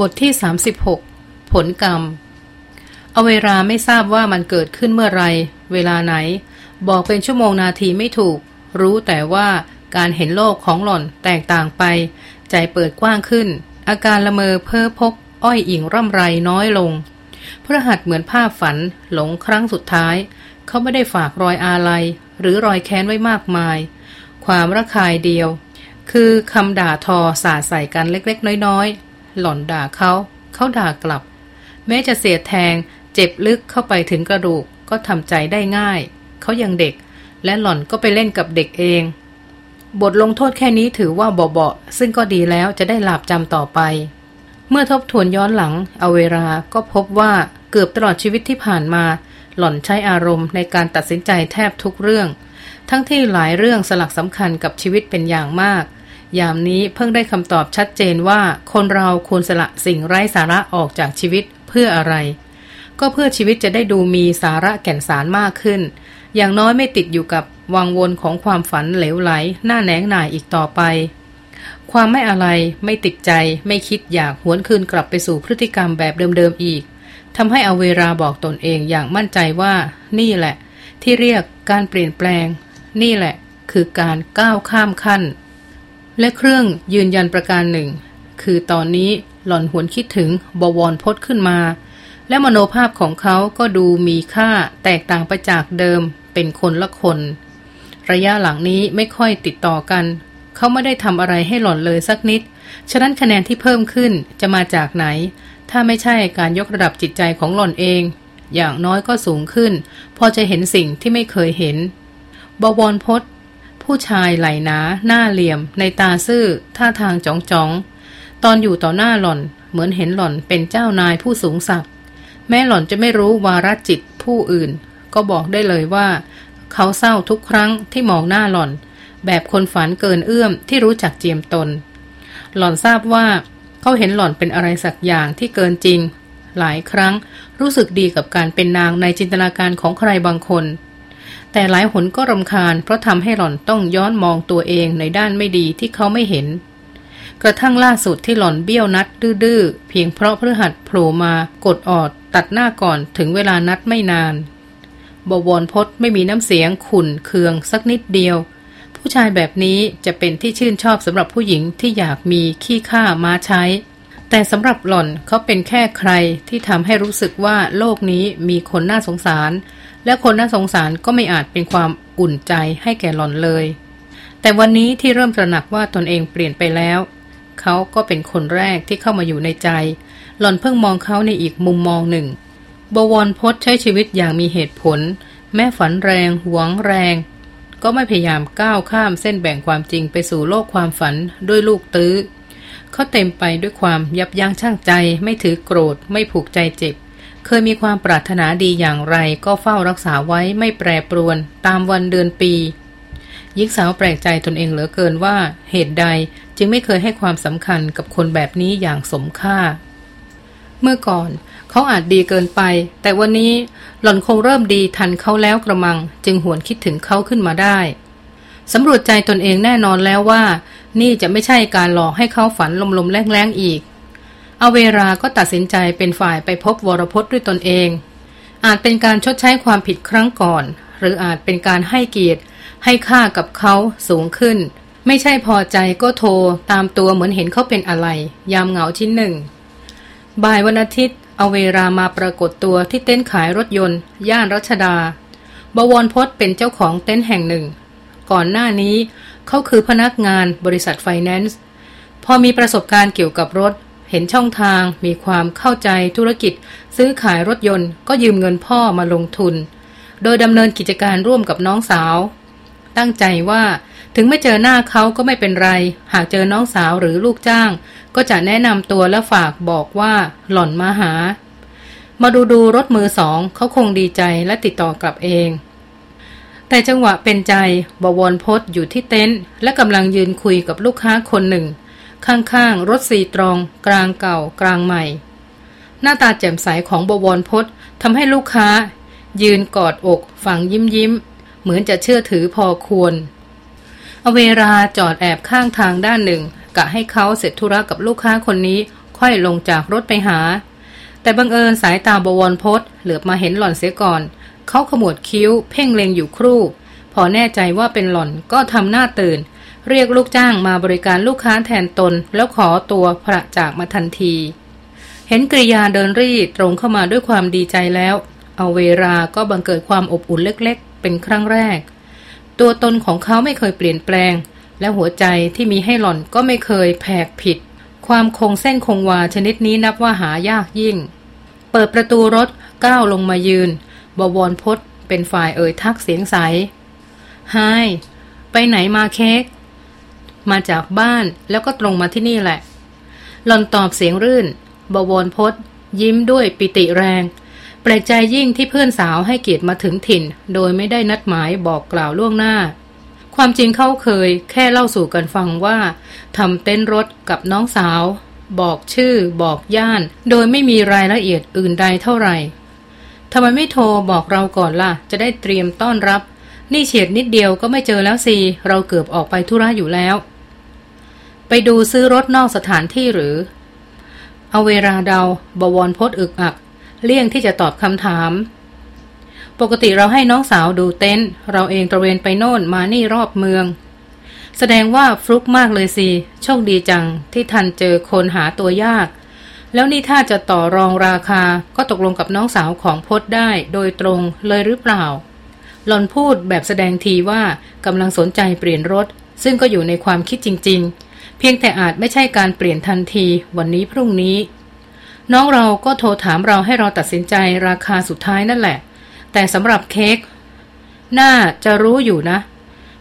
บทที่ 36 ผลกรรม เอาเวลาไม่ทราบว่ามันเกิดขึ้นเมื่อไร เวลาไหน บอกเป็นชั่วโมงนาทีไม่ถูก รู้แต่ว่าการเห็นโลกของหล่อนแตกต่างไป ใจเปิดกว้างขึ้น อาการละเมอเพ้อพก อ้อยอิงร่ำไรน้อยลงพระหัตเหมือนภาพฝันหลงครั้งสุดท้าย เขาไม่ได้ฝากรอยอาลัย หรือรอยแค้นไว้มากมาย ความระคายเดียว คือคำด่าทอสาใส่กันเล็กๆ น้อยๆ หล่อนด่าเขา เขาด่ากลับ แม้จะเสียแทง เจ็บลึกเข้าไปถึงกระดูกก็ทำใจได้ง่าย เขายังเด็ก และหล่อนก็ไปเล่นกับเด็กเอง บทลงโทษแค่นี้ถือว่าเบาๆซึ่งก็ดีแล้วจะได้หลับจำต่อไป เมื่อทบทวนย้อนหลังเอาเวลาก็พบว่าเกือบตลอดชีวิตที่ผ่านมา หล่อนใช้อารมณ์ในการตัดสินใจแทบทุกเรื่อง ทั้งที่หลายเรื่องสลักสำคัญกับชีวิตเป็นอย่างมาก ยามนี้เพิ่งได้คำตอบชัดเจนว่าคนเราควรสละสิ่งไร้สาระออกจากชีวิตเพื่ออะไร ก็เพื่อชีวิตจะได้ดูมีสาระแก่นสารมากขึ้น อย่างน้อยไม่ติดอยู่กับวังวนของความฝันเหลวไหล หน้าแหนงหน่ายอีกต่อไป ความไม่อะไรไม่ติดใจไม่คิดอยากหวนคืนกลับไปสู่พฤติกรรมแบบเดิมๆอีกทำให้เอาเวลาบอกตนเองอย่างมั่นใจว่า นี่แหละ ที่เรียกการเปลี่ยนแปลง นี่แหละ คือการก้าวข้ามขั้น และเครื่องยืนยันประการหนึ่ง คือตอนนี้หล่อนหวนคิดถึงบวรพศขึ้นมา และมโนภาพของเขาก็ดูมีค่าแตกต่างไปจากเดิมเป็นคนละคน ระยะหลังนี้ไม่ค่อยติดต่อกัน เขาไม่ได้ทำอะไรให้หล่อนเลยสักนิด ฉะนั้นคะแนนที่เพิ่มขึ้นจะมาจากไหน ถ้าไม่ใช่การยกระดับจิตใจของหล่อนเอง อย่างน้อยก็สูงขึ้น พอจะเห็นสิ่งที่ไม่เคยเห็น บวรพศ ผู้ชายไหลหนา หน้าเหลี่ยม ในตาซื่อ ท่าทางจ้องจ้อง ตอนอยู่ต่อหน้าหล่อน เหมือนเห็นหล่อนเป็นเจ้านายผู้สูงศักดิ์แม้หล่อนจะไม่รู้วาระจิตผู้อื่น ก็บอกได้เลยว่า เขาเศร้าทุกครั้งที่มองหน้าหล่อน แบบคนฝันเกินเอื้อมที่รู้จักเจียมตน หล่อนทราบว่า เขาเห็นหล่อนเป็นอะไรสักอย่างที่เกินจริง หลายครั้งรู้สึกดีกับการเป็นนางในจินตนาการของใครบางคน แต่หลายหนก็รำคาญเพราะทำให้หล่อนต้องย้อนมองตัวเองในด้านไม่ดีที่เขาไม่เห็น กระทั่งล่าสุดที่หล่อนเบี้ยวนัดดื้อเพียงเพราะพฤหัสโผล่มากดออด ตัดหน้าก่อนถึงเวลานัดไม่นาน บวรพศไม่มีน้ำเสียงขุนเคืองสักนิดเดียว ผู้ชายแบบนี้จะเป็นที่ชื่นชอบสำหรับผู้หญิงที่อยากมีขี้ข้ามาใช้ แต่สำหรับหล่อนเขาเป็นแค่ใครที่ทำให้รู้สึกว่าโลกนี้มีคนน่าสงสาร และคนน่าสงสารก็ไม่อาจเป็นความอุ่นใจให้แก่หล่อนเลย แต่วันนี้ที่เริ่มตระหนักว่าตนเองเปลี่ยนไปแล้ว เขาก็เป็นคนแรกที่เข้ามาอยู่ในใจ หล่อนเพิ่งมองเขาในอีกมุมมองหนึ่ง บวรพศใช้ชีวิตอย่างมีเหตุผล แม่ฝันแรงหวงแรง ก็ไม่พยายามก้าวข้ามเส้นแบ่งความจริงไปสู่โลกความฝันด้วยลูกตื้อเขาเต็มไปด้วยความยับยั้งชั่งใจ ไม่ถือโกรธ ไม่ผูกใจเจ็บ เคยมีความปรารถนาดีอย่างไรก็เฝ้ารักษาไว้ไม่แปรปรวนตามวันเดือนปีหญิงสาวแปลกใจตนเองเหลือเกินว่าเหตุใดจึงไม่เคยให้ความสำคัญกับคนแบบนี้อย่างสมค่า เมื่อก่อนเขาอาจดีเกินไป แต่วันนี้หล่อนคงเริ่มดีทันเขาแล้วกระมัง จึงหวนคิดถึงเขาขึ้นมาได้สำรวจใจตนเองแน่นอนแล้วว่า นี่จะไม่ใช่การหลอกให้เขาฝันลมๆแรงๆอีก อเวลาก็ตัดสินใจเป็นฝ่ายไปพบวรพจน์ด้วยตนเอง อาจเป็นการชดใช้ความผิดครั้งก่อน หรืออาจเป็นการให้เกียรติ ให้ค่ากับเขาสูงขึ้น ไม่ใช่พอใจก็โทรตามตัวเหมือนเห็นเขาเป็นอะไร ยามเหงาชิ้นหนึ่ง บ่ายวันอาทิตย์เอเวลามาปรากฏตัวที่เต็นท์ขายรถยนต์ ย่านรัชดา บวรพศเป็นเจ้าของเต็นท์แห่งหนึ่ง ก่อนหน้านี้เขาคือพนักงานบริษัทไฟแนนซ์พอมีประสบการณ์เกี่ยวกับรถ เห็นช่องทางมีความเข้าใจธุรกิจ ซื้อขายรถยนต์ก็ยืมเงินพ่อมาลงทุน โดยดำเนินกิจการร่วมกับน้องสาว ตั้งใจว่าถึงไม่เจอหน้าเขาก็ไม่เป็นไร หากเจอน้องสาวหรือลูกจ้าง ก็จะแนะนำตัวและฝากบอกว่าหล่อนมาหา มาดูดูรถมือสองเขาคงดีใจและติดต่อกลับเอง แต่จังหวะเป็นใจบวรพศอยู่ที่เต็นท์และกำลังยืนคุยกับลูกค้าคนหนึ่ง ข้างๆ รถสีตรอง กลางเก่า กลางใหม่ หน้าตาแจ่มใสของบวรพศทำให้ลูกค้า ยืนกอดอก ฝังยิ้มยิ้ม เหมือนจะเชื่อถือพอควรเอาเวลาจอดแอบข้างทางด้านหนึ่ง กะให้เขาเสร็จธุระกับลูกค้าคนนี้ค่ค่อยลงจากรถไปหา แต่บังเอิญสายตาบวรพศเหลือบมาเห็นหล่อนเสียก่อน เขาขมวดคิ้ว เพ่งเล็งอยู่ครู่ พอแน่ใจว่าเป็นหล่อนก็ทำหน้าตื่น เรียกลูกจ้างมาบริการลูกค้าแทนตน แล้วขอตัวพระจากมาทันที เห็นกริยาเดินรีตรงเข้ามาด้วยความดีใจแล้ว เอาเวลาก็บังเกิดความอบอุ่นเล็กๆ เป็นครั้งแรก ตัวตนของเขาไม่เคยเปลี่ยนแปลง และหัวใจที่มีให้หล่อนก็ไม่เคยแผกผิด ความคงเส้นคงวาชนิดนี้นับว่าหายากยิ่ง เปิดประตูรถก้าวลงมายืน บวรพศเป็นฝ่ายเอ่ยทักเสียงใสไฮไปไหนมาเค้ก มาจากบ้านแล้วก็ตรงมาที่นี่แหละ หลอนตอบเสียงรื่น บวรพศยิ้มด้วยปิติแรง แปลกใจยิ่งที่เพื่อนสาวให้เกียรติมาถึงถิ่น โดยไม่ได้นัดหมายบอกกล่าวล่วงหน้า ความจริงเขาเคย แค่เล่าสู่กันฟังว่าทำเต้นรถกับน้องสาว บอกชื่อ บอกย่าน โดยไม่มีรายละเอียดอื่นใดเท่าไหร่ทำไมไม่โทรบอกเราก่อนล่ะ จะได้เตรียมต้อนรับ นี่เฉียดนิดเดียวก็ไม่เจอแล้วสิ เราเกือบออกไปธุระอยู่แล้ว ไปดูซื้อรถนอกสถานที่หรือ เอาเวลาเดาบวรพศอึกอัก เลี่ยงที่จะตอบคำถาม ปกติเราให้น้องสาวดูเต็นท์เราเองตระเวนไปโน่นมานี่รอบเมือง แสดงว่าฟลุกมากเลยสิโชคดีจังที่ทันเจอคนหาตัวยาก แล้วนี่ถ้าจะต่อรองราคาก็ตกลงกับน้องสาวของพศได้โดยตรงเลยหรือเปล่าหลอนพูดแบบแสดงทีว่ากำลังสนใจเปลี่ยนรถ ซึ่งก็อยู่ในความคิดจริง ๆ พียงแต่อาจไม่ใช่การเปลี่ยนทันที วันนี้พรุ่งนี้ น้องเราก็โทรถามเราให้เราตัดสินใจราคาสุดท้ายนั่นแหละ แต่สำหรับเค้กน่าจะรู้อยู่นะ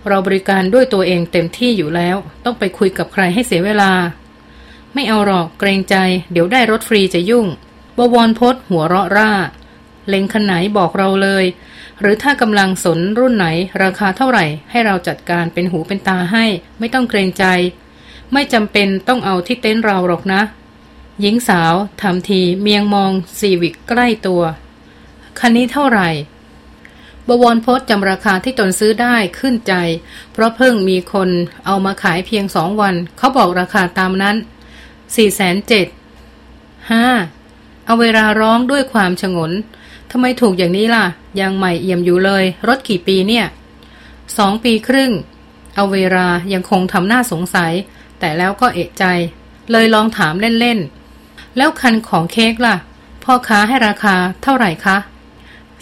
เราบริการด้วยตัวเองเต็มที่อยู่แล้ว ต้องไปคุยกับใครให้เสียเวลา ไม่เอาหรอกเกรงใจ เดี๋ยวได้รถฟรีจะยุ่งบวรพศหัวเราะร่า เล็งคันไหนบอกเราเลย หรือถ้ากำลังสนรุ่นไหน ราคาเท่าไหร่ ให้เราจัดการเป็นหูเป็นตาให้ ไม่ต้องเกรงใจ ไม่จำเป็นต้องเอาที่เต็นท์เราหรอกนะ หญิงสาวทำทีเมียงมองซีวิกใกล้ตัว คันนี้เท่าไหร่ บวรพศจำราคาที่ตนซื้อได้ขึ้นใจ เพราะเพิ่งมีคนเอามาขายเพียงสองวัน เขาบอกราคาตามนั้นสี่แสนเจ็ดห้าเอาเวลาร้องด้วยความฉงนทำไมถูกอย่างนี้ล่ะ ยังใหม่เอี่ยมอยู่เลย รถกี่ปีเนี่ยสองปีครึ่ง เอาเวลายังคงทำหน้าสงสัย แต่แล้วก็เอะใจ เลยลองถามเล่นๆ แล้วคันของเค้กล่ะ พ่อค้าให้ราคาเท่าไหร่คะ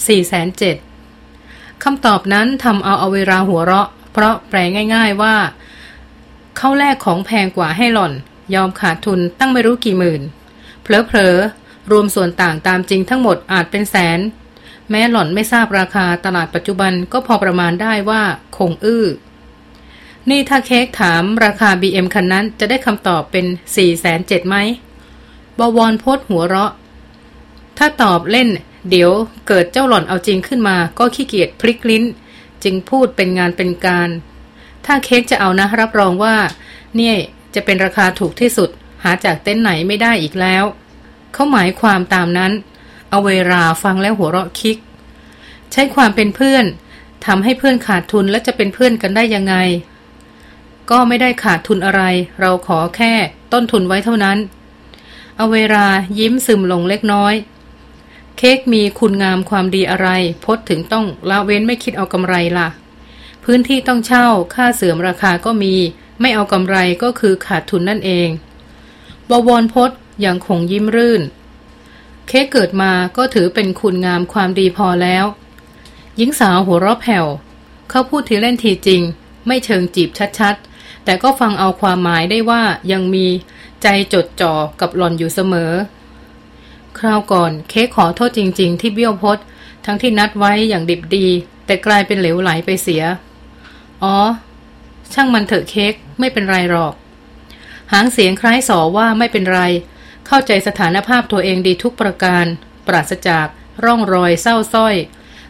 สี่แสนเจ็ดคำตอบนั้นทำเอาเอาเวลาหัวเราะ เพราะแปลง่ายๆว่า เขาแลกของแพงกว่าให้หล่อน ยอมขาดทุนตั้งไม่รู้กี่หมื่น เผลอๆ รวมส่วนต่างตามจริงทั้งหมดอาจเป็นแสน แม้หล่อนไม่ทราบราคาตลาดปัจจุบันก็พอประมาณได้ว่าคงอื้อ นี่ถ้าเค้กถามราคา BM คันนั้นจะได้คำตอบเป็น4ี่แสนเจ็ดไหมบวรพดหัวเราะ ถ้าตอบเล่น เดี๋ยวเกิดเจ้าหล่อนเอาจริงขึ้นมา ก็ขี้เกียจพลิกลิ้น จึงพูดเป็นงานเป็นการ ถ้าเค้กจะเอานะรับรองว่า เนี่ยจะเป็นราคาถูกที่สุด หาจากเต้นไหนไม่ได้อีกแล้ว เขาหมายความตามนั้น เอาเวลาฟังแล้วหัวเราะคิก ใช้ความเป็นเพื่อนทำให้เพื่อนขาดทุนและจะเป็นเพื่อนกันได้ยังไง ก็ไม่ได้ขาดทุนอะไร เราขอแค่ต้นทุนไว้เท่านั้นเอาเวลายิ้มซึมลงเล็กน้อย เค้กมีคุณงามความดีอะไร พดถึงต้องละเว้นไม่คิดเอากำไรล่ะ พื้นที่ต้องเช่าค่าเสื่อมราคาก็มี ไม่เอากำไรก็คือขาดทุนนั่นเองบวรพศยังคงยิ้มรื่น เค้กเกิดมาก็ถือเป็นคุณงามความดีพอแล้วหญิงสาวหัวเราะแผ่ว เขาพูดทีเล่นทีจริง ไม่เชิงจีบชัดๆ แต่ก็ฟังเอาความหมายได้ว่ายังมีใจจดจ่อกับหล่อนอยู่เสมอ คราวก่อนเค้กขอโทษจริง ๆ ที่เบี้ยวพดทั้งที่นัดไว้อย่างดิบดี แต่กลายเป็นเหลวไหลไปเสีย อ๋อ ช่างมันเถอะเค้กไม่เป็นไรหรอก หางเสียงคล้ายสอว่าไม่เป็นไร เข้าใจสถานภาพตัวเองดีทุกประการ ปราศจากร่องรอยเศร้าส้อย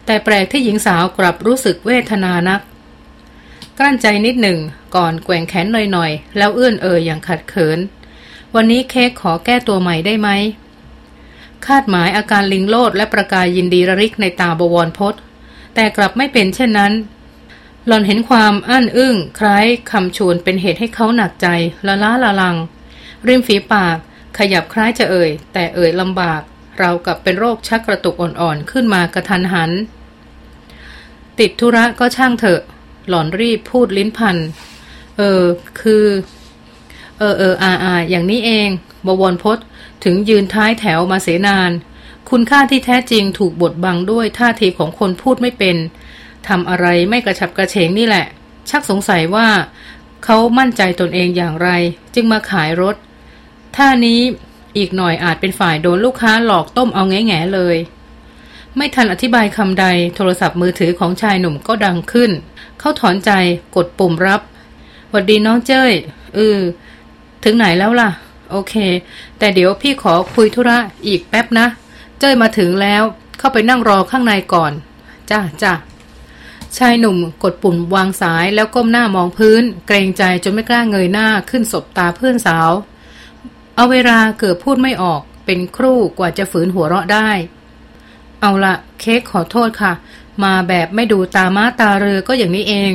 แต่แปลกที่หญิงสาวกลับรู้สึกเวทนานัก กลั้นใจนิดหนึ่งก่อนแกว่งแขนหน่อยๆ แล้วเอื้อนเอ่ยอย่างขัดเขิน วันนี้เค้กขอแก้ตัวใหม่ได้ไหม คาดหมายอาการลิงโลดและประกายยินดีระริกในตาบวรพศแต่กลับไม่เป็นเช่นนั้น หล่อนเห็นความอั้นอึ้งคล้ายคำชวนเป็นเหตุให้เขาหนักใจละล้าละลัง ริมฝีปาก ขยับคล้ายจะเอ่ย แต่เอ่ยลำบาก เรากับเป็นโรคชักกระตุกอ่อนๆขึ้นมากระทันหัน ติดธุระก็ช่างเถอะ หล่อนรีบพูดลิ้นพัน เออ คือ เออเอออาอาอย่างนี้เอง บวรพศถึงยืนท้ายแถวมาเสนาน คุณค่าที่แท้จริงถูกบดบังด้วยท่าทีของคนพูดไม่เป็นทำอะไรไม่กระฉับกระเฉงนี่แหละ ชักสงสัยว่า เขามั่นใจตนเองอย่างไร จึงมาขายรถ ท่านี้อีกหน่อยอาจเป็นฝ่ายโดนลูกค้าหลอกต้มเอาแง่ๆเลย ไม่ทันอธิบายคำใดโทรศัพท์มือถือของชายหนุ่มก็ดังขึ้น เขาถอนใจกดปุ่มรับหวัดดีน้องเจ้ยเออถึงไหนแล้วล่ะ โอเค แต่เดี๋ยวพี่ขอคุยธุระอีกแป๊บนะ เจ้ยมาถึงแล้ว เข้าไปนั่งรอข้างในก่อน จ้าจ้าชายหนุ่มกดปุ่มวางสายแล้วก้มหน้ามองพื้น เกรงใจจนไม่กล้าเงยหน้าขึ้นสบตาเพื่อนสาว เอาเวลาเกือบพูดไม่ออก เป็นครู่กว่าจะฝืนหัวเราะได้ เอาละเค้กขอโทษค่ะ มาแบบไม่ดูตาม้าตาเรือก็อย่างนี้เอง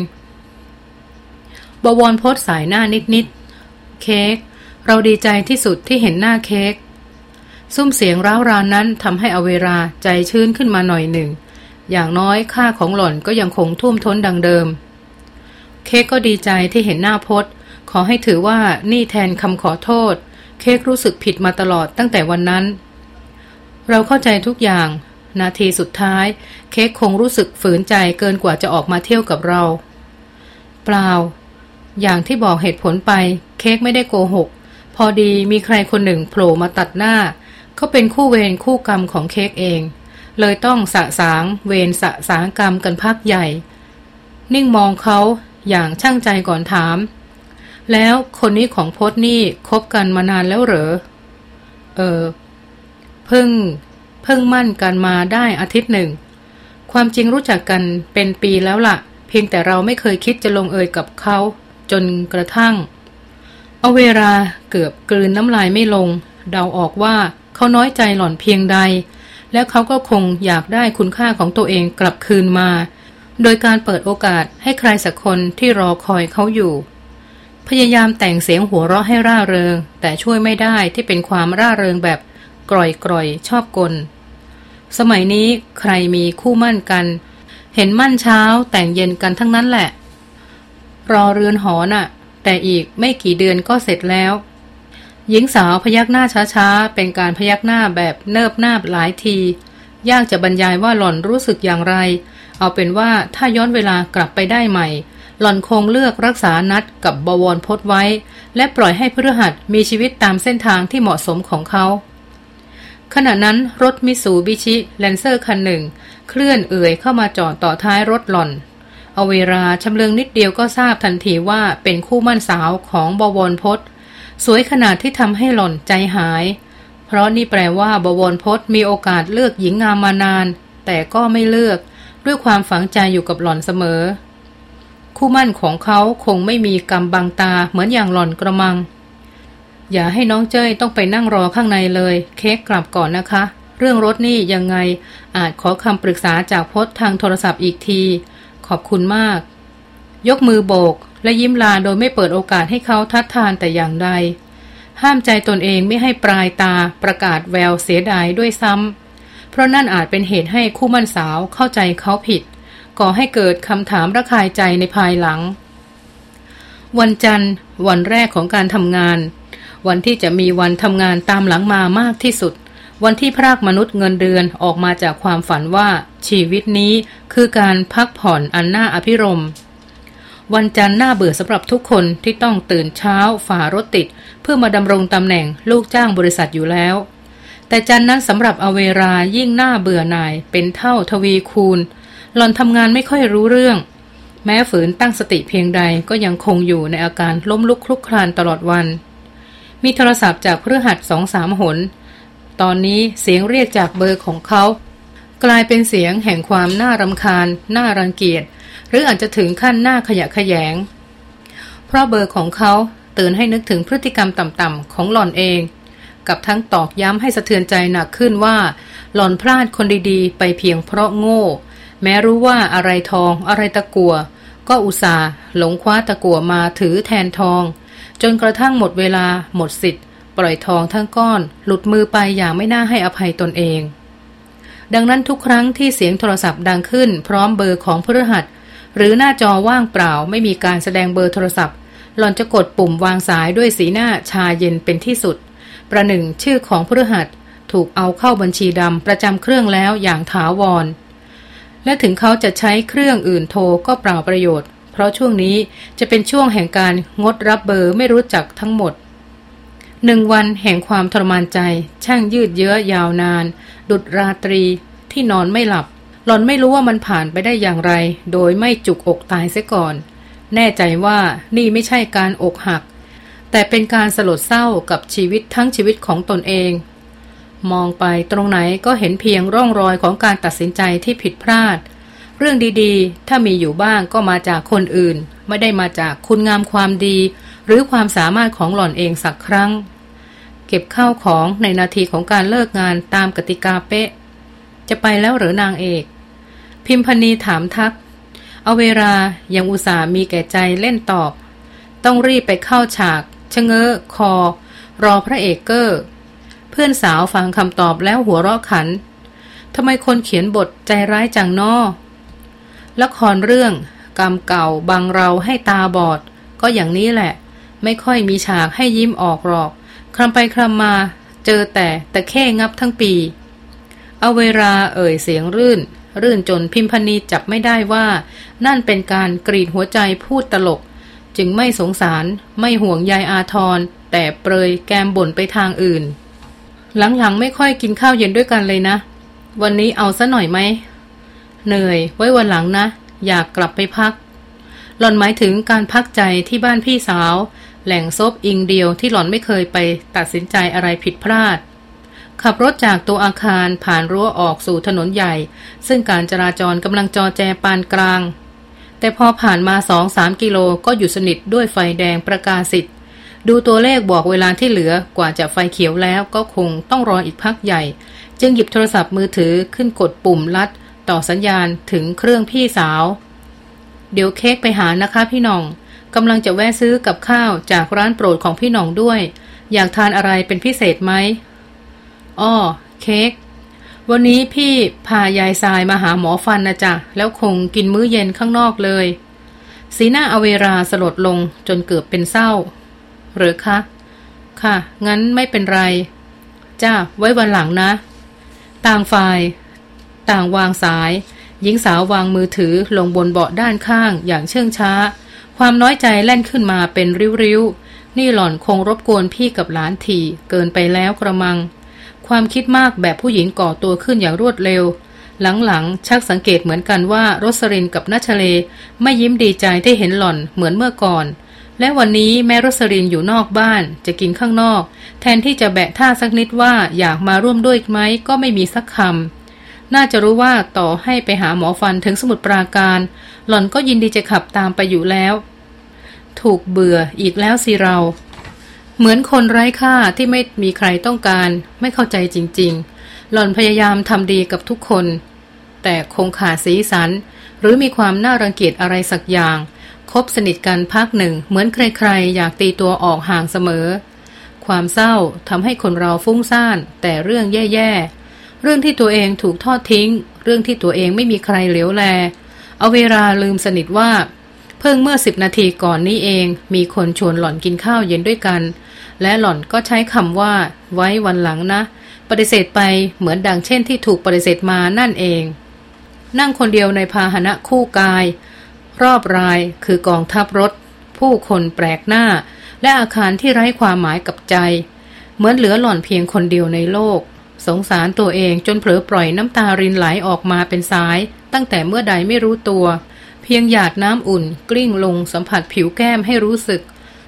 บวรพศสายหน้านิดๆ เค้ก เราดีใจที่สุดที่เห็นหน้าเค้ก ซุ้มเสียงร้าวรานนั้นทำให้อเวราใจชื้นขึ้นมาหน่อยหนึ่ง อย่างน้อยค่าของหล่อนก็ยังคงท่วมท้นดังเดิม เค้กก็ดีใจที่เห็นหน้าพศขอให้ถือว่านี่แทนคำขอโทษ เค้กรู้สึกผิดมาตลอดตั้งแต่วันนั้น เราเข้าใจทุกอย่าง นาทีสุดท้าย เค้กคงรู้สึกฝืนใจเกินกว่าจะออกมาเที่ยวกับเรา เปล่า อย่างที่บอกเหตุผลไป เค้กไม่ได้โกหก พอดีมีใครคนหนึ่งโผล่มาตัดหน้า เขาเป็นคู่เวรคู่กรรมของเค้กเอง เลยต้องสะสางเวรสะสางกรรมกันพักใหญ่ นิ่งมองเขาอย่างช่างใจก่อนถาม แล้วคนนี้ของพศนี่คบกันมานานแล้วเหรอ เออเพิ่ง เพิ่งมั่นกันมาได้อาทิตย์หนึ่ง ความจริงรู้จักกันเป็นปีแล้วละ่ะ เพียงแต่เราไม่เคยคิดจะลงเอยกับเขา จนกระทั่ง เอาเวลาเกือบกลืนน้ำลายไม่ลง เดาออกว่าเขาน้อยใจหล่อนเพียงใด แล้วเขาก็คงอยากได้คุณค่าของตัวเองกลับคืนมา โดยการเปิดโอกาสให้ใครสักคนที่รอคอยเขาอยู่พยายามแต่งเสียงหัวเราะให้ร่าเริง แต่ช่วยไม่ได้ที่เป็นความร่าเริงแบบกร่อยกร่อยชอบกล สมัยนี้ใครมีคู่มั่นกัน เห็นมั่นเช้าแต่งเย็นกันทั้งนั้นแหละ รอเรือนหอน่ะ แต่อีกไม่กี่เดือนก็เสร็จแล้ว หญิงสาวพยักหน้าช้าๆ เป็นการพยักหน้าแบบเนิบนาบหลายที ยากจะบรรยายว่าหล่อนรู้สึกอย่างไร เอาเป็นว่าถ้าย้อนเวลากลับไปได้ใหม่ หล่อนคงเลือกรักษานัดกับบวรพศไว้ และปล่อยให้พฤหัสมีชีวิตตามเส้นทางที่เหมาะสมของเขา ขณะนั้นรถมิสูบิชิแลนเซอร์คันหนึ่ง เคลื่อนเอื่อยเข้ามาจอดต่อท้ายรถหล่อน เอาเวลาชำเลืองนิดเดียวก็ทราบทันทีว่าเป็นคู่มั่นสาวของบวรพศสวยขนาดที่ทำให้หล่อนใจหาย เพราะนี่แปลว่าบวรพศมีโอกาสเลือกหญิงงามมานาน แต่ก็ไม่เลือกด้วยความฝังใจอยู่กับหล่อนเสมอ คู่มั่นของเขาคงไม่มีกรรมบางตาเหมือนอย่างหล่อนกระมัง อย่าให้น้องเจ้ยต้องไปนั่งรอข้างในเลย เค้กกลับก่อนนะคะ เรื่องรถนี่ยังไงอาจขอคำปรึกษาจากพศทางโทรศัพท์อีกที ขอบคุณมาก ยกมือโบก และยิ้มลาโดยไม่เปิดโอกาสให้เขาทัดทานแต่อย่างใด ห้ามใจตนเองไม่ให้ปลายตาประกาศแววเสียดายด้วยซ้ำเพราะนั่นอาจเป็นเหตุให้คู่มั่นสาวเข้าใจเขาผิด ก่อให้เกิดคำถามระคายใจในภายหลัง วันจันทร์ วันแรกของการทำงาน วันที่จะมีวันทำงานตามหลังมามากที่สุด วันที่พรากมนุษย์เงินเดือนออกมาจากความฝันว่า ชีวิตนี้คือการพักผ่อนอันน่าอภิรมวันจันทร์น่าเบื่อสำหรับทุกคนที่ต้องตื่นเช้าฝ่ารถติด เพื่อมาดำรงตำแหน่งลูกจ้างบริษัทอยู่แล้ว แต่จันนั้นสำหรับอเวรายิ่งน่าเบื่อหน่ายเป็นเท่าทวีคูณ หลอนทำงานไม่ค่อยรู้เรื่อง แม้ฝืนตั้งสติเพียงใดก็ยังคงอยู่ในอาการล้มลุกคลุกคลานตลอดวัน มีโทรศัพท์จากเพื่อหัดสองสามหน ตอนนี้เสียงเรียกจากเบอร์ของเขา กลายเป็นเสียงแห่งความน่ารำคาญ น่ารังเกียจ หรืออาจจะถึงขั้นหน้าขยะขยง เพราะเบอร์ของเขาเตือนให้นึกถึงพฤติกรรมต่ำๆของหล่อนเอง กับทั้งตอกย้ำให้สะเทือนใจหนักขึ้นว่า หล่อนพลาดคนดีๆ ไปเพียงเพราะโง่ แม้รู้ว่าอะไรทองอะไรตะกัว ก็อุตส่าห์หลงคว้าตะกัวมาถือแทนทอง จนกระทั่งหมดเวลาหมดสิทธิ์ ปล่อยทองทั้งก้อน หลุดมือไปอย่างไม่น่าให้อภัยตนเอง ดังนั้นทุกครั้งที่เสียงโทรศัพท์ดังขึ้น พร้อมเบอร์ของพฤหัส หรือหน้าจอว่างเปล่าไม่มีการแสดงเบอร์โทรศัพท์ หล่อนจะกดปุ่มวางสายด้วยสีหน้าชาเย็นเป็นที่สุด ประหนึ่งชื่อของพฤหัสถูกเอาเข้าบัญชีดำประจำเครื่องแล้วอย่างถาวร และถึงเขาจะใช้เครื่องอื่นโทรก็เปล่าประโยชน์ เพราะช่วงนี้จะเป็นช่วงแห่งการงดรับเบอร์ไม่รู้จักทั้งหมดหนึ่งวันแห่งความทรมานใจ ช่างยืดเยื้อยาวนาน ดุดราตรีที่นอนไม่หลับ หล่อนไม่รู้ว่ามันผ่านไปได้อย่างไร โดยไม่จุกอกตายเสียก่อน แน่ใจว่านี่ไม่ใช่การอกหัก แต่เป็นการสลดเศร้ากับชีวิตทั้งชีวิตของตนเอง มองไปตรงไหนก็เห็นเพียงร่องรอยของการตัดสินใจที่ผิดพลาด เรื่องดีๆ ถ้ามีอยู่บ้างก็มาจากคนอื่น ไม่ได้มาจากคุณงามความดี หรือความสามารถของหล่อนเองสักครั้ง เก็บข้าวของในนาทีของการเลิกงานตามกติกาเป๊ะ จะไปแล้วหรือนางเอก พิมพณีถามทัก เอาเวลายังอุตส่ามีแก่ใจเล่นตอบ ต้องรีบไปเข้าฉากชะเง้อคอ รอพระเอกเกอร์เพื่อนสาวฟังคำตอบแล้วหัวเราะขันทำไมคนเขียนบทใจร้ายจังนอ ละครเรื่อง กรรมเก่าบังเราให้ตาบอด ก็อย่างนี้แหละ ไม่ค่อยมีฉากให้ยิ้มออกหรอกคลำไปคลำมาเจอแต่แต่แค่งับทั้งปี เอาเวลาเอ่ยเสียงรื่น รื่นจนพิมพณีจับไม่ได้ว่า นั่นเป็นการกรีดหัวใจพูดตลก จึงไม่สงสารไม่ห่วงใยอาทร แต่เปรยแกมบ่นไปทางอื่น หลังๆไม่ค่อยกินข้าวเย็นด้วยกันเลยนะ วันนี้เอาซะหน่อยไหม เหนื่อย ไว้วันหลังนะ อยากกลับไปพัก หล่อนหมายถึงการพักใจที่บ้านพี่สาว แหล่งซบอิงเดียวที่หล่อนไม่เคยไปตัดสินใจอะไรผิดพลาด ขับรถจากตัวอาคารผ่านรั้วออกสู่ถนนใหญ่ ซึ่งการจราจรกำลังจอแจปานกลาง แต่พอผ่านมาสองสามกิโลก็หยุดสนิทด้วยไฟแดงประกาศสิทธิดูตัวเลขบอกเวลาที่เหลือกว่าจะไฟเขียวแล้วก็คงต้องรออีกพักใหญ่ จึงหยิบโทรศัพท์มือถือขึ้นกดปุ่มลัด ต่อสัญญาณถึงเครื่องพี่สาว เดี๋ยวเค้กไปหานะคะพี่น้องกำลังจะแวะซื้อกับข้าวจากร้านโปรดของพี่น้องด้วย อยากทานอะไรเป็นพิเศษไหมอ้อเค้กวันนี้พี่พายายทรายมาหาหมอฟันนะจ๊ะแล้วคงกินมื้อเย็นข้างนอกเลย สีหน้าอเวราสลดลงจนเกือบเป็นเศร้า หรือคะ ค่ะ งั้นไม่เป็นไร จ้า ไว้วันหลังนะ ต่างฝ่าย ต่างวางสาย หญิงสาววางมือถือลงบนเบาะด้านข้างอย่างเชื่องช้า ความน้อยใจแล่นขึ้นมาเป็นริ้วๆ นี่หล่อนคงรบกวนพี่กับหลานทีเกินไปแล้วกระมัง ความคิดมากแบบผู้หญิงก่อตัวขึ้นอย่างรวดเร็ว หลังๆ ชักสังเกตเหมือนกันว่ารสรินกับนัชเล ไม่ยิ้มดีใจที่เห็นหล่อนเหมือนเมื่อก่อนและวันนี้แม่รสรินอยู่นอกบ้านจะกินข้างนอก แทนที่จะแบะท่าสักนิดว่าอยากมาร่วมด้วยไหมก็ไม่มีสักคำ น่าจะรู้ว่าต่อให้ไปหาหมอฟันถึงสมุดปราการ หล่อนก็ยินดีจะขับตามไปอยู่แล้ว ถูกเบื่ออีกแล้วสิเรา เหมือนคนไร้ค่าที่ไม่มีใครต้องการ ไม่เข้าใจจริง ๆ หล่อนพยายามทำดีกับทุกคน แต่คงขาดสีสัน หรือมีความน่ารังเกียจอะไรสักอย่างคบสนิทกันพักหนึ่ง เหมือนใครๆ อยากตีตัวออกห่างเสมอ ความเศร้าทำให้คนเราฟุ้งซ่าน แต่เรื่องแย่ๆ เรื่องที่ตัวเองถูกทอดทิ้ง เรื่องที่ตัวเองไม่มีใครเหลียวแล เอาเวลาลืมสนิทว่า เพิ่งเมื่อสิบนาทีก่อนนี้เอง มีคนชวนหล่อนกินข้าวเย็นด้วยกัน และหล่อนก็ใช้คำว่า ไว้วันหลังนะ ปฏิเสธไปเหมือนดังเช่นที่ถูกปฏิเสธมานั่นเอง นั่งคนเดียวในพาหนะคู่กาย รอบรายคือกองทัพรถ ผู้คนแปลกหน้า และอาคารที่ไร้ความหมายกับใจ เหมือนเหลือหล่อนเพียงคนเดียวในโลก สงสารตัวเองจนเผลอปล่อยน้ำตารินไหลออกมาเป็นสาย ตั้งแต่เมื่อใดไม่รู้ตัว เพียงหยาดน้ำอุ่น กลิ้งลงสัมผัสผิวแก้มให้รู้สึก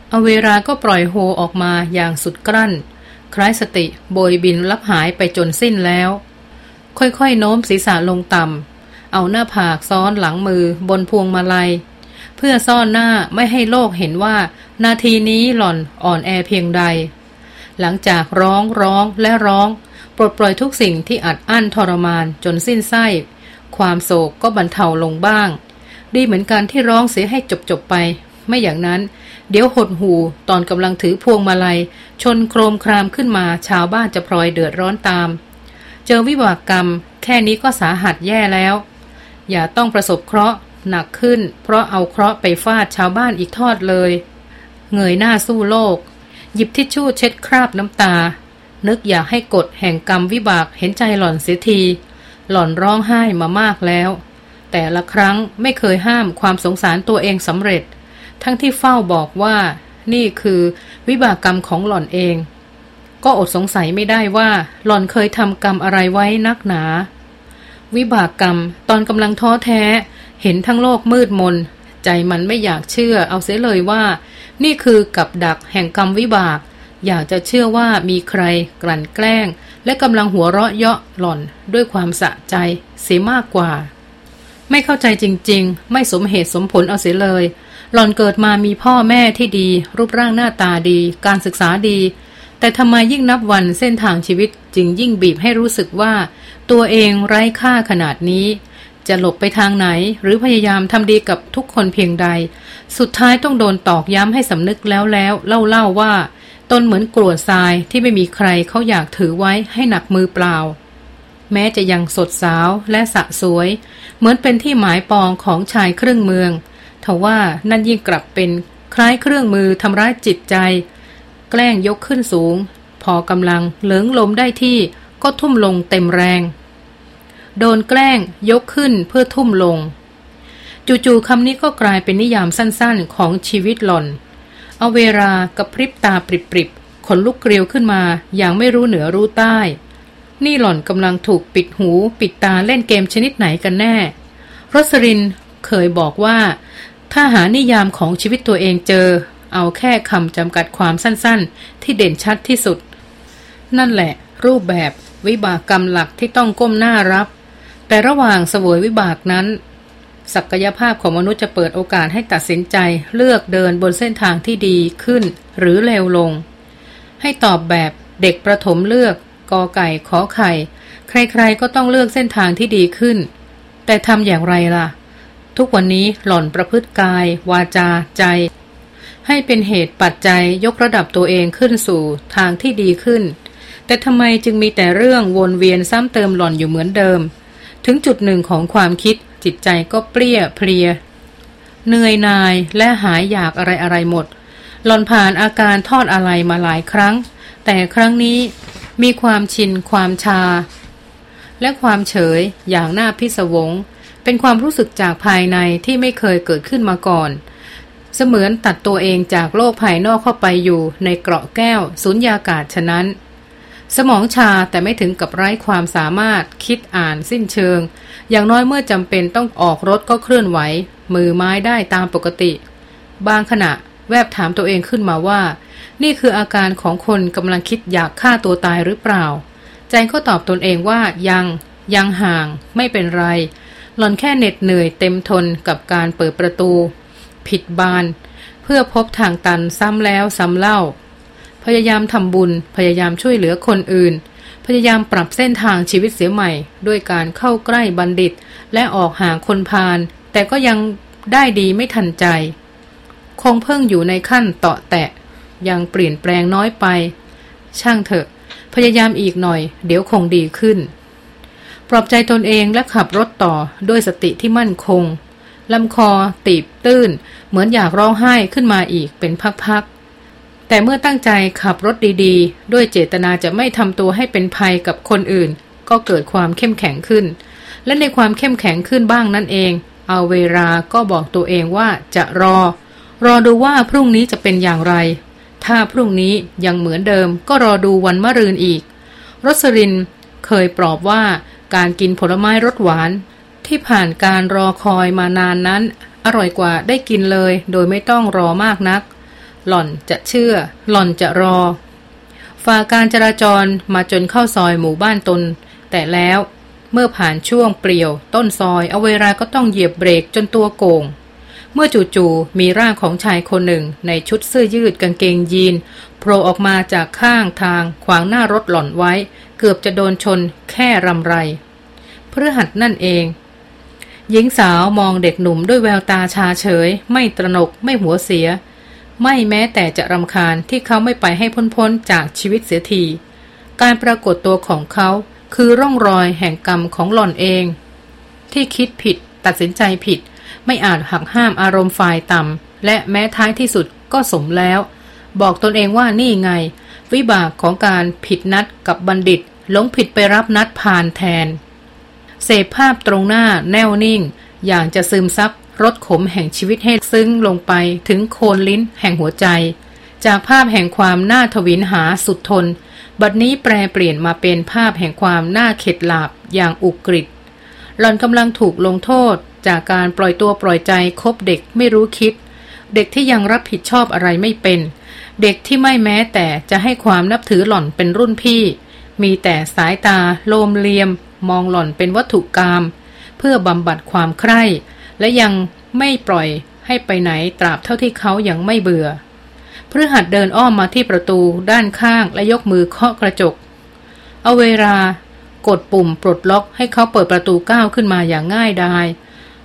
เอาเวลาก็ปล่อยโฮออกมาอย่างสุดกลั้น คล้ายสติโบยบินลับหายไปจนสิ้นแล้ว ค่อยๆโน้มศีรษะลงต่ำเอาหน้าผากซ้อนหลังมือบนพวงมาลัย เพื่อซ่อนหน้าไม่ให้โลกเห็นว่า นาทีนี้หล่อนอ่อนแอเพียงใด หลังจากร้องร้องและร้อง ปลดปล่อยทุกสิ่งที่อัดอั้นทรมานจนสิ้นไส้ ความโศกก็บรรเทาลงบ้าง ดีเหมือนกันที่ร้องเสียให้จบจบไป ไม่อย่างนั้น เดี๋ยวหดหูตอนกำลังถือพวงมาลัย ชนโครมครามขึ้นมาชาวบ้านจะพลอยเดือดร้อนตาม เจอวิบากกรรม แค่นี้ก็สาหัสแย่แล้ว อย่าต้องประสบเคราะห์หนักขึ้น เพราะเอาเคราะห์ไปฟาดชาวบ้านอีกทอดเลย เงยหน้าสู้โลก หยิบทิชชู่เช็ดคราบน้ำตา นึกอยากให้กฎแห่งกรรมวิบากเห็นใจหล่อนเสียที หล่อนร้องไห้มามากแล้ว แต่ละครั้งไม่เคยห้ามความสงสารตัวเองสำเร็จ ทั้งที่เฝ้าบอกว่า นี่คือวิบากกรรมของหล่อนเอง ก็อดสงสัยไม่ได้ว่า หล่อนเคยทำกรรมอะไรไว้นักหนา วิบากกรรมตอนกำลังท้อแท้ เห็นทั้งโลกมืดมน ใจมันไม่อยากเชื่อ เอาเสียเลยว่า นี่คือกับดักแห่งกรรมวิบาก อยากจะเชื่อว่ามีใครกลั่นแกล้ง และกำลังหัวเราะเยาะหล่อนด้วยความสะใจเสียมากกว่า ไม่เข้าใจจริง ๆ ไม่สมเหตุสมผลเอาเสียเลย หล่อนเกิดมามีพ่อแม่ที่ดี รูปร่างหน้าตาดี การศึกษาดี แต่ทำไมยิ่งนับวันเส้นทางชีวิตจึงยิ่งบีบให้รู้สึกว่า ตัวเองไร้ค่าขนาดนี้ จะหลบไปทางไหนหรือพยายามทำดีกับทุกคนเพียงใด สุดท้ายต้องโดนตอกย้ำให้สำนึกแล้วแล้วเล่าเล่าว่า ตนเหมือนกรวดทรายที่ไม่มีใครเขาอยากถือไว้ให้หนักมือเปล่า แม้จะยังสดสาวและสะสวย เหมือนเป็นที่หมายปองของชายเครื่องเมืองทว่านั่นยิ่งกลับเป็นคล้ายเครื่องมือทำร้ายจิตใจ แกล้งยกขึ้นสูง พอกำลังเหลิงลมได้ที่ก็ทุ่มลงเต็มแรง โดนแกล้งยกขึ้นเพื่อทุ่มลง จู่ๆคำนี้ก็กลายเป็นนิยามสั้นๆของชีวิตหล่อน เอาเวลากระพริบตาปริบๆขนลุกเกลียวขึ้นมาอย่างไม่รู้เหนือรู้ใต้ นี่หล่อนกำลังถูกปิดหูปิดตาเล่นเกมชนิดไหนกันแน่รสรินเคยบอกว่า ถ้าหานิยามของชีวิตตัวเองเจอ เอาแค่คำจำกัดความสั้นๆ ที่เด่นชัดที่สุด นั่นแหละ รูปแบบวิบากกรรมหลักที่ต้องก้มหน้ารับ แต่ระหว่างสวยวิบากนั้น ศักยภาพของมนุษย์จะเปิดโอกาสให้ตัดสินใจเลือกเดินบนเส้นทางที่ดีขึ้นหรือเลวลง ให้ตอบแบบเด็กประถมเลือกกอไก่ขอไข่ ใครๆก็ต้องเลือกเส้นทางที่ดีขึ้น แต่ทำอย่างไรล่ะ ทุกวันนี้หล่อนประพฤติกาย วาจาใจ ให้เป็นเหตุปัจจัยยกระดับตัวเองขึ้นสู่ทางที่ดีขึ้น แต่ทำไมจึงมีแต่เรื่องวนเวียนซ้ำเติมหล่อนอยู่เหมือนเดิม ถึงจุดหนึ่งของความคิด จิตใจก็เปรี้ยเพลียเหนื่อยนายและหายอยากอะไรอะไรหมด หล่อนผ่านอาการทอดอะไรมาหลายครั้ง แต่ครั้งนี้มีความชินความชา และความเฉยอย่างน่าพิศวง เป็นความรู้สึกจากภายในที่ไม่เคยเกิดขึ้นมาก่อน เสมือนตัดตัวเองจากโลกภายนอกเข้าไปอยู่ในเกราะแก้วสุญญากาศฉะนั้น สมองชาแต่ไม่ถึงกับไร้ความสามารถคิดอ่านสิ้นเชิง อย่างน้อยเมื่อจำเป็นต้องออกรถก็เคลื่อนไหว มือไม้ได้ตามปกติ บางขณะแวบถามตัวเองขึ้นมาว่า นี่คืออาการของคนกำลังคิดอยากฆ่าตัวตายหรือเปล่า ใจก็ตอบตนเองว่ายัง ยังห่าง ไม่เป็นไร หล่อนแค่เหน็ดเหนื่อยเต็มทนกับการเปิดประตู ผิดบาน เพื่อพบทางตันซ้ำแล้วซ้ำเล่า พยายามทำบุญ พยายามช่วยเหลือคนอื่น พยายามปรับเส้นทางชีวิตเสียใหม่ ด้วยการเข้าใกล้บัณฑิต และออกห่างคนพาลแต่ก็ยังได้ดีไม่ทันใจ คงเพิ่งอยู่ในขั้นเตาะแตะ ยังเปลี่ยนแปลงน้อยไป ช่างเถอะ พยายามอีกหน่อย เดี๋ยวคงดีขึ้น ปลอบใจตนเองและขับรถต่อด้วยสติที่มั่นคงลำคอตีบตื้น เหมือนอยากร้องไห้ขึ้นมาอีกเป็นพักๆ แต่เมื่อตั้งใจขับรถดีๆ ด้วยเจตนาจะไม่ทำตัวให้เป็นภัยกับคนอื่น ก็เกิดความเข้มแข็งขึ้น และในความเข้มแข็งขึ้นบ้างนั่นเอง เอาเวลาก็บอกตัวเองว่าจะรอ รอดูว่าพรุ่งนี้จะเป็นอย่างไร ถ้าพรุ่งนี้ยังเหมือนเดิมก็รอดูวันมะรืนอีก รสรินเคยปลอบว่าการกินผลไม้รสหวาน ที่ผ่านการรอคอยมานานนั้น อร่อยกว่าได้กินเลย โดยไม่ต้องรอมากนัก หล่อนจะเชื่อ หล่อนจะรอ ฝ่าการจราจรมาจนเข้าซอยหมู่บ้านตน แต่แล้วเมื่อผ่านช่วงเปลี่ยว ต้นซอยเอาเวลาก็ต้องเหยียบเบรกจนตัวโกง เมื่อจู่ๆมีร่างของชายคนหนึ่งในชุดเสื้อยืดกางเกงยีนโผล่ออกมาจากข้างทางขวางหน้ารถหล่อนไว้ เกือบจะโดนชนแค่รำไรเพื่อหัดนั่นเอง หญิงสาวมองเด็กหนุ่มด้วยแววตาชาเฉย ไม่ตระหนกไม่หัวเสีย ไม่แม้แต่จะรำคาญที่เขาไม่ไปให้พ้นๆจากชีวิตเสียที การปรากฏตัวของเขาคือร่องรอยแห่งกรรมของหล่อนเอง ที่คิดผิด ตัดสินใจผิด ไม่อาจหักห้ามอารมณ์ฝ่ายต่ำและแม้ท้ายที่สุดก็สมแล้ว บอกตนเองว่านี่ไง วิบากของการผิดนัดกับบัณฑิตหลงผิดไปรับนัดผ่านแทน เสพภาพตรงหน้าแน่วนิ่ง อย่างจะซึมซับ รสขมแห่งชีวิตให้ซึ้งลงไปถึงโคนลิ้นแห่งหัวใจ จากภาพแห่งความน่าทวินหาสุดทน บัดนี้แปลเปลี่ยนมาเป็นภาพแห่งความน่าเข็ดหลาบอย่างอุกฤษหล่อนกำลังถูกลงโทษ จากการปล่อยตัวปล่อยใจคบเด็กไม่รู้คิด เด็กที่ยังรับผิดชอบอะไรไม่เป็น เด็กที่ไม่แม้แต่จะให้ความนับถือหล่อนเป็นรุ่นพี่ มีแต่สายตา โลมเลียม มองหล่อนเป็นวัตถุกรรม เพื่อบำบัดความใคร่ และยังไม่ปล่อยให้ไปไหนตราบเท่าที่เขายังไม่เบื่อพฤหัสเดินอ้อมมาที่ประตูด้านข้างและยกมือเคาะกระจก เอาเวลากดปุ่มปลดล็อกให้เขาเปิดประตูก้าวขึ้นมาอย่างง่ายดาย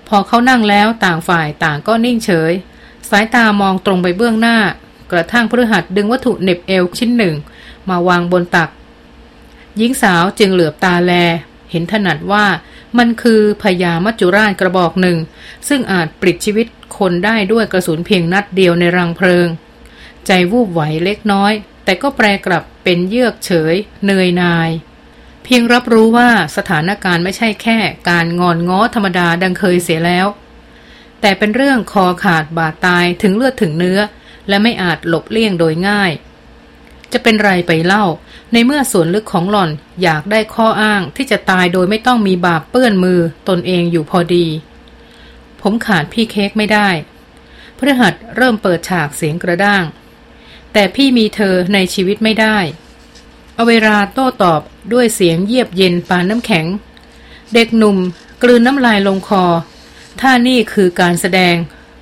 พอเขานั่งแล้วต่างฝ่ายต่างก็นิ่งเฉย สายตามองตรงไปเบื้องหน้า กระทั่งพฤหัสดึงวัตถุเน็บเอวชิ้นหนึ่ง มาวางบนตัก หญิงสาวจึงเหลือบตาแล เห็นถนัดว่า มันคือพญามัจจุราชกระบอกหนึ่ง ซึ่งอาจปลิดชีวิตคนได้ด้วยกระสุนเพียงนัดเดียวในรังเพลิง ใจวูบไหวเล็กน้อย แต่ก็แปรกลับเป็นเยือกเฉย เนยนาย เพียงรับรู้ว่าสถานการณ์ไม่ใช่แค่การงอนง้อธรรมดาดังเคยเสียแล้ว แต่เป็นเรื่องคอขาดบาดตายถึงเลือดถึงเนื้อ และไม่อาจหลบเลี่ยงโดยง่าย จะเป็นไรไปเล่า ในเมื่อส่วนลึกของหล่อนอยากได้ข้ออ้างที่จะตายโดยไม่ต้องมีบาปเปื้อนมือตนเองอยู่พอดี ผมขาดพี่เค้กไม่ได้พฤหัสเริ่มเปิดฉากเสียงกระด้าง แต่พี่มีเธอในชีวิตไม่ได้เอาเวลาโต้ตอบด้วยเสียงเยียบเย็นปานน้ำแข็ง เด็กหนุ่มกลืนน้ำลายลงคอ ถ้านี่คือการแสดง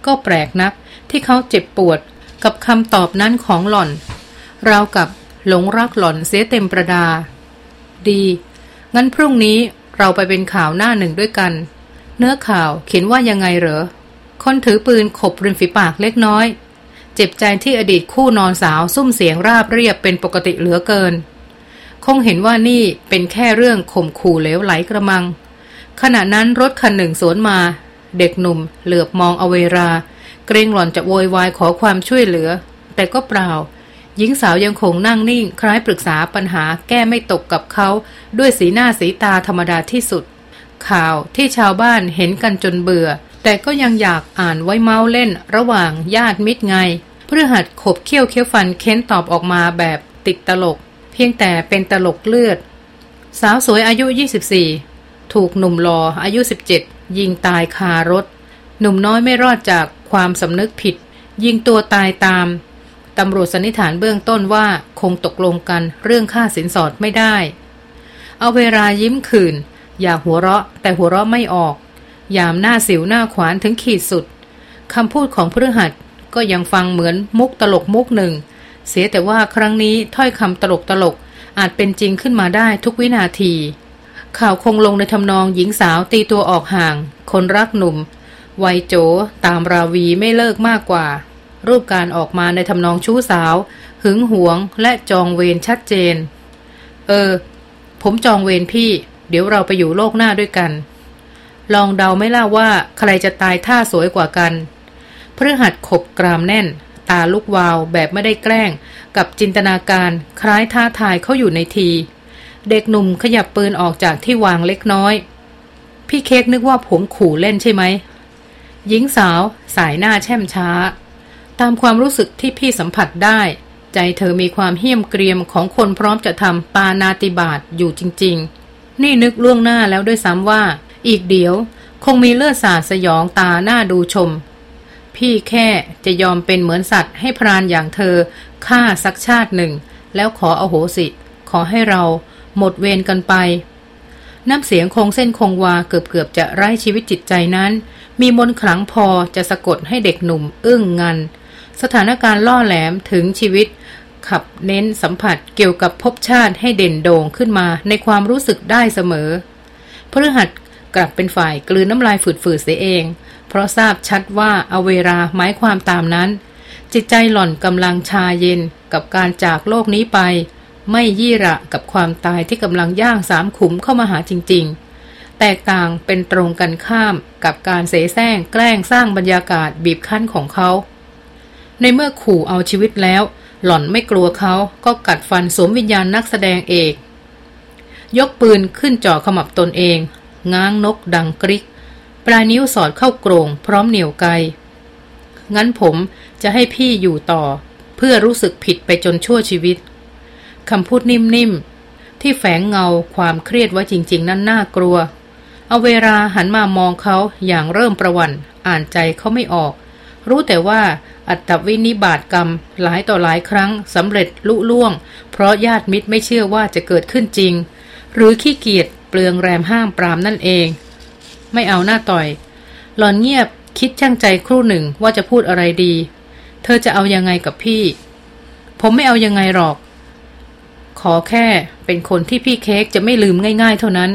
ก็แปลกนักที่เขาเจ็บปวดกับคำตอบนั้นของหล่อน ราวกับหลงรักหล่อนเสียเต็มประดา ดี งั้นพรุ่งนี้เราไปเป็นข่าวหน้าหนึ่งด้วยกัน เนื้อข่าวเขียนว่ายังไงเหรอ คนถือปืนขบริมฝีปากเล็กน้อย เจ็บใจที่อดีตคู่นอนสาวซุ่มเสียงราบเรียบเป็นปกติเหลือเกิน คงเห็นว่านี่เป็นแค่เรื่องข่มขู่เลวไหลกระมัง ขณะนั้นรถคันหนึ่งสวนมา เด็กหนุ่ม เหลือบมองอเวรา เกรงหล่อนจะโวยวายขอความช่วยเหลือ แต่ก็เปล่า หญิงสาวยังคงนั่งนิ่ง คล้ายปรึกษาปัญหาแก้ไม่ตกกับเขาด้วยสีหน้าสีตาธรรมดาที่สุด ข่าวที่ชาวบ้านเห็นกันจนเบื่อ แต่ก็ยังอยากอ่านไว้เมาเล่น ระหว่างญาติมิตรไง เพื่อหัดขบเคี้ยวเคี้ยวฟันเค้นตอบออกมาแบบติดตลก เพียงแต่เป็นตลกเลือด สาวสวยอายุ 24 ถูกหนุ่มหล่ออายุ 17 ยิงตายคารถ หนุ่มน้อยไม่รอดจากความสำนึกผิด ยิงตัวตายตาม ตำรวจสันนิษฐานเบื้องต้นว่าคงตกลงกันเรื่องค่าสินสอดไม่ได้ เอาเวลายิ้มขืนอยากหัวเราะแต่หัวเราะไม่ออก ยามหน้าสิวหน้าขวานถึงขีดสุดคำพูดของพฤหัสก็ยังฟังเหมือนมุกตลกมุกหนึ่ง เสียแต่ว่าครั้งนี้ถ้อยคำตลกตลกอาจเป็นจริงขึ้นมาได้ทุกวินาที ข่าวคงลงในทำนองหญิงสาวตีตัวออกห่าง คนรักหนุ่ม วัยโจตามราวีไม่เลิกมากกว่า รูปการออกมาในทำนองชู้สาว หึงหวงและจองเวรชัดเจน เออ ผมจองเวรพี่ เดี๋ยวเราไปอยู่โลกหน้าด้วยกัน ลองเดาไม่ล่าว่าใครจะตายท่าสวยกว่ากันพฤหัสขบกรามแน่น ตาลุกวาวแบบไม่ได้แกล้ง กับจินตนาการคล้ายท้าทายเขาอยู่ในที เด็กหนุ่มขยับปืนออกจากที่วางเล็กน้อย พี่เค้กนึกว่าผมขู่เล่นใช่ไหมหญิงสาวสายหน้าแช่มช้า ตามความรู้สึกที่พี่สัมผัสได้ ใจเธอมีความเหี้ยมเกรียมของคนพร้อมจะทำปานาติบาตอยู่จริง ๆ นี่นึกล่วงหน้าแล้วด้วยซ้ำว่า อีกเดี๋ยว คงมีเลือดสาดสยองตาหน้าดูชม พี่แค่จะยอมเป็นเหมือนสัตว์ให้พรานอย่างเธอฆ่าสักชาติหนึ่ง แล้วขออโหสิ ขอให้เราหมดเวรกันไป น้ำเสียงคงเส้นคงวาเกือบเกือบจะไร้ชีวิตจิตใจนั้น มีมนขลังพอจะสะกดให้เด็กหนุ่ม อึ้งงัน สถานการณ์ล่อแหลมถึงชีวิต ขับเน้นสัมผัสเกี่ยวกับภพชาติให้เด่นโด่งขึ้นมาในความรู้สึกได้เสมอพฤหัสกลับเป็นฝ่ายกลืนน้ำลายฝืดๆเสียเอง เพราะทราบชัดว่าเอาเวลาหมายความตามนั้น จิตใจหล่อนกำลังชาเย็นกับการจากโลกนี้ไป ไม่ยี่ระกับความตายที่กำลังย่างสามขุมเข้ามาหาจริง ๆ แตกต่างเป็นตรงกันข้ามกับการเสแสร้งแกล้งสร้างบรรยากาศบีบคั้นของเขา ในเมื่อขู่เอาชีวิตแล้ว หล่อนไม่กลัวเขาก็กัดฟันสวมวิญญาณนักแสดงเอก ยกปืนขึ้นจ่อขมับตนเอง ง้างนกดังกริก ปลายนิ้วสอดเข้าโกรงพร้อมเหนี่ยวไกงั้นผมจะให้พี่อยู่ต่อ เพื่อรู้สึกผิดไปจนชั่วชีวิตคำพูดนิ่มๆ ที่แฝงเงาความเครียดไว้จริง ๆ นั้นน่ากลัว เอาเวลาหันมามองเขาอย่างเริ่มประวัน อ่านใจเขาไม่ออก รู้แต่ว่าอัตวินิบาตกรรมหลายต่อหลายครั้งสำเร็จลุล่วง เพราะญาติมิตรไม่เชื่อว่าจะเกิดขึ้นจริง หรือขี้เกียจเปลืองแรมห้ามปรามนั่นเอง ไม่เอาหน้าต่อย หลอนเงียบคิดช่างใจครู่หนึ่งว่าจะพูดอะไรดี เธอจะเอายังไงกับพี่ ผมไม่เอายังไงหรอก ขอแค่เป็นคนที่พี่เค้กจะไม่ลืมง่าย ๆ เท่านั้น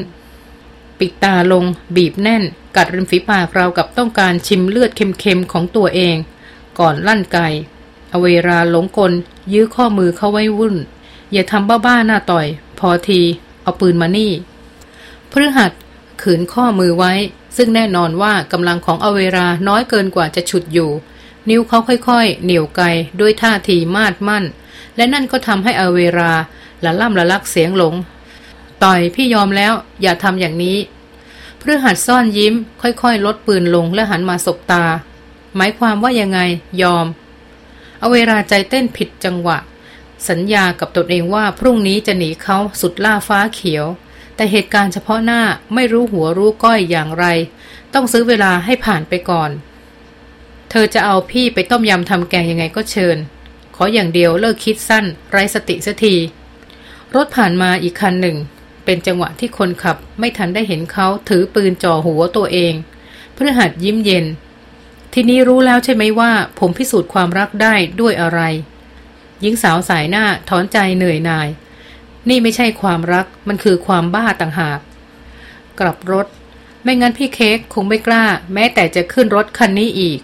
ปิดตาลง บีบแน่น กัดริมฝีปากเรากับต้องการชิมเลือดเค็มๆของตัวเอง ก่อนลั่นไกอเวราหลงกล ยื้อข้อมือเข้าไว้วุ่น อย่าทำบ้าๆหน้าต่อย พอที เอาปืนมานี่พฤหัสขืนข้อมือไว้ ซึ่งแน่นอนว่ากำลังของอเวราน้อยเกินกว่าจะฉุดอยู่ นิ้วเขาค่อยๆ เหนี่ยวไกด้วยท่าทีมาดมั่น และนั่นก็ทำให้อเวราละล่ำละลักเสียงหลง ต่อยพี่ยอมแล้ว อย่าทำอย่างนี้เพื่อหัดซ่อนยิ้ม ค่อยๆ ลดปืนลงและหันมาสบตา หมายความว่ายังไงยอม เอาเวราใจเต้นผิดจังหวะ สัญญากับตนเองว่าพรุ่งนี้จะหนีเขาสุดล่าฟ้าเขียว แต่เหตุการณ์เฉพาะหน้าไม่รู้หัวรู้ก้อยอย่างไร ต้องซื้อเวลาให้ผ่านไปก่อน เธอจะเอาพี่ไปต้มยำทำแกงยังไงก็เชิญ ขออย่างเดียวเลิกคิดสั้น ไร้สติสักทีรถผ่านมาอีกคันหนึ่ง เป็นจังหวะที่คนขับไม่ทันได้เห็นเขาถือปืนจ่อหัวตัวเองเพื่อหัดยิ้มเย็น ทีนี้รู้แล้วใช่ไหมว่า ผมพิสูจน์ความรักได้ด้วยอะไร หญิงสาวสายหน้าถอนใจเหนื่อยหน่าย นี่ไม่ใช่ความรักมันคือความบ้าต่างหาก กลับรถ ไม่งั้นพี่เค้กคงไม่กล้า แม้แต่จะขึ้นรถคันนี้อีก